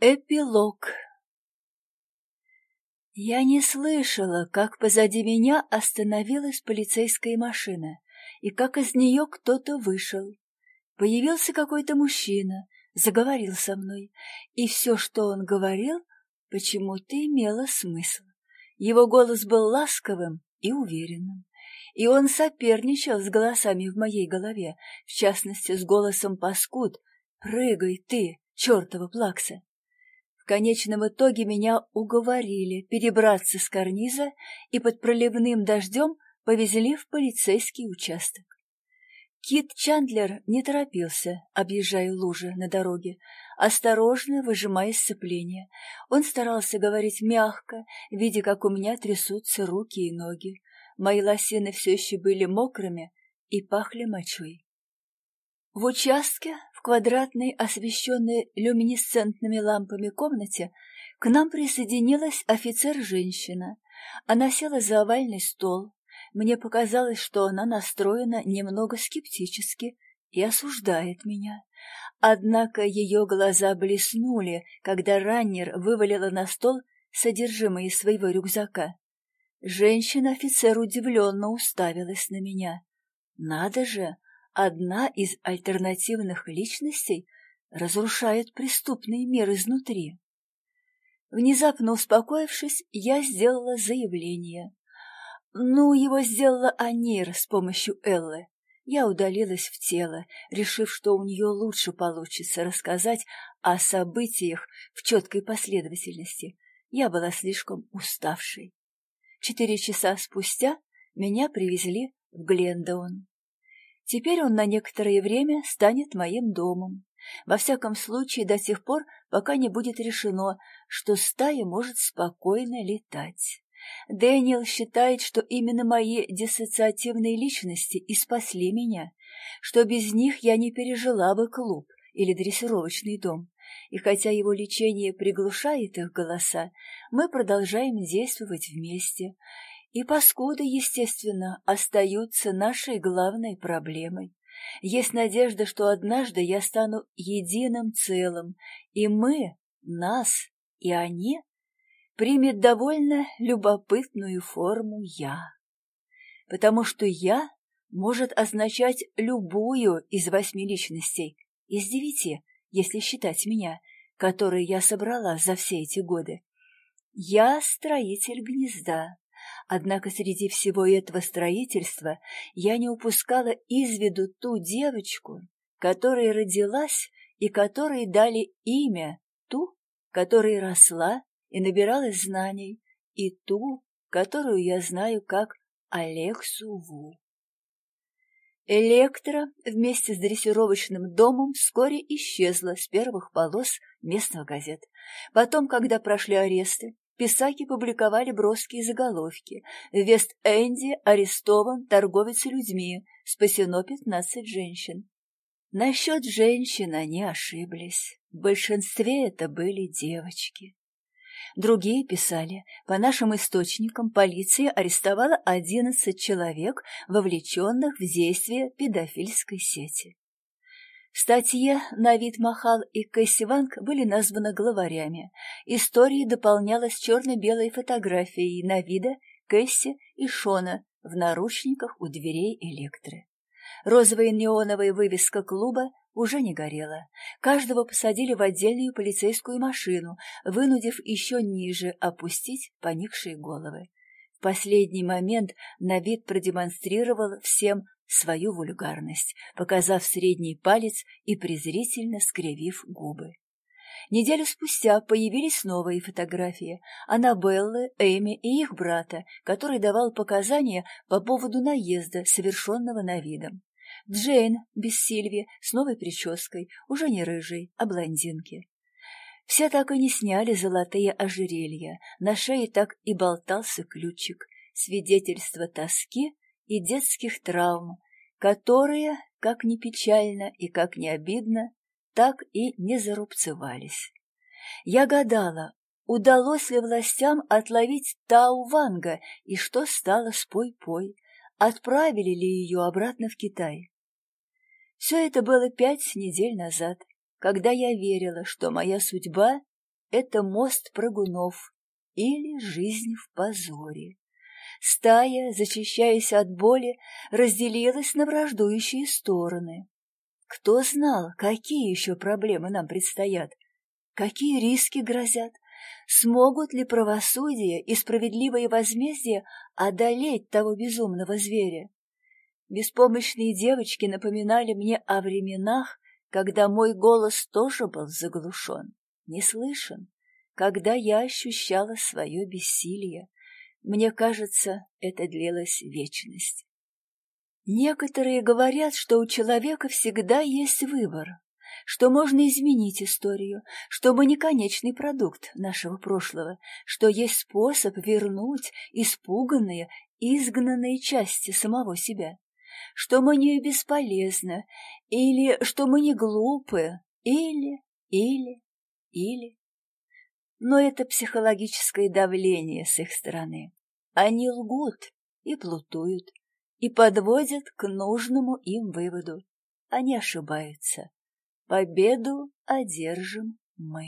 Эпилог Я не слышала, как позади меня остановилась полицейская машина, и как из нее кто-то вышел. Появился какой-то мужчина, заговорил со мной, и все, что он говорил, почему-то имело смысл. Его голос был ласковым и уверенным, и он соперничал с голосами в моей голове, в частности, с голосом паскуд «Прыгай ты, чертова плакса!» В конечном итоге меня уговорили перебраться с карниза и под проливным дождем повезли в полицейский участок. Кит Чандлер не торопился, объезжая лужи на дороге, осторожно выжимая сцепление. Он старался говорить мягко, видя, как у меня трясутся руки и ноги. Мои лосины все еще были мокрыми и пахли мочой. В участке, квадратной, освещенной люминесцентными лампами комнате, к нам присоединилась офицер-женщина. Она села за овальный стол. Мне показалось, что она настроена немного скептически и осуждает меня. Однако ее глаза блеснули, когда раннер вывалила на стол содержимое своего рюкзака. Женщина-офицер удивленно уставилась на меня. «Надо же!» Одна из альтернативных личностей разрушает преступный мир изнутри. Внезапно успокоившись, я сделала заявление. Ну, его сделала Анир с помощью Эллы. Я удалилась в тело, решив, что у нее лучше получится рассказать о событиях в четкой последовательности. Я была слишком уставшей. Четыре часа спустя меня привезли в Глендоун. Теперь он на некоторое время станет моим домом. Во всяком случае, до тех пор, пока не будет решено, что стая может спокойно летать. Дэниел считает, что именно мои диссоциативные личности и спасли меня, что без них я не пережила бы клуб или дрессировочный дом. И хотя его лечение приглушает их голоса, мы продолжаем действовать вместе, и паскуды, естественно, остаются нашей главной проблемой. Есть надежда, что однажды я стану единым целым, и мы, нас и они, примет довольно любопытную форму «я». Потому что «я» может означать любую из восьми личностей, из девяти, если считать меня, которые я собрала за все эти годы. Я строитель гнезда, Однако среди всего этого строительства я не упускала из виду ту девочку, которая родилась и которой дали имя, ту, которая росла и набиралась знаний, и ту, которую я знаю как Алексу Ву. Электро вместе с дрессировочным домом вскоре исчезла с первых полос местных газет. Потом, когда прошли аресты, Писаки публиковали броские заголовки. В Вест-Энде арестован торговец людьми, спасено пятнадцать женщин. Насчет женщин они ошиблись. В большинстве это были девочки. Другие писали, по нашим источникам полиция арестовала одиннадцать человек, вовлеченных в действие педофильской сети. В статье Навид Махал и Кэсси Ванг были названы главарями. История дополнялась черно-белой фотографией Навида, Кэсси и Шона в наручниках у дверей Электры. Розовая неоновая вывеска клуба уже не горела. Каждого посадили в отдельную полицейскую машину, вынудив еще ниже опустить поникшие головы. В последний момент Навид продемонстрировал всем свою вульгарность, показав средний палец и презрительно скривив губы. Неделю спустя появились новые фотографии Аннабеллы, Эми и их брата, который давал показания по поводу наезда, совершенного на видом. Джейн без Сильви с новой прической, уже не рыжей, а блондинки. Все так и не сняли золотые ожерелья, на шее так и болтался ключик, свидетельство тоски и детских травм, которые, как ни печально и как ни обидно, так и не зарубцевались. Я гадала, удалось ли властям отловить Тау Ванга и что стало с Пой-Пой, отправили ли ее обратно в Китай. Все это было пять недель назад, когда я верила, что моя судьба это мост прыгунов или жизнь в позоре. Стая, зачищаясь от боли, разделилась на враждующие стороны. Кто знал, какие еще проблемы нам предстоят, какие риски грозят, смогут ли правосудие и справедливое возмездие одолеть того безумного зверя. Беспомощные девочки напоминали мне о временах, когда мой голос тоже был заглушен, не слышен, когда я ощущала свое бессилие. Мне кажется, это длилась вечность. Некоторые говорят, что у человека всегда есть выбор, что можно изменить историю, что мы не конечный продукт нашего прошлого, что есть способ вернуть испуганные, изгнанные части самого себя, что мы не бесполезны, или что мы не глупы, или, или, или. Но это психологическое давление с их стороны. Они лгут и плутуют, и подводят к нужному им выводу. Они ошибаются. Победу одержим мы.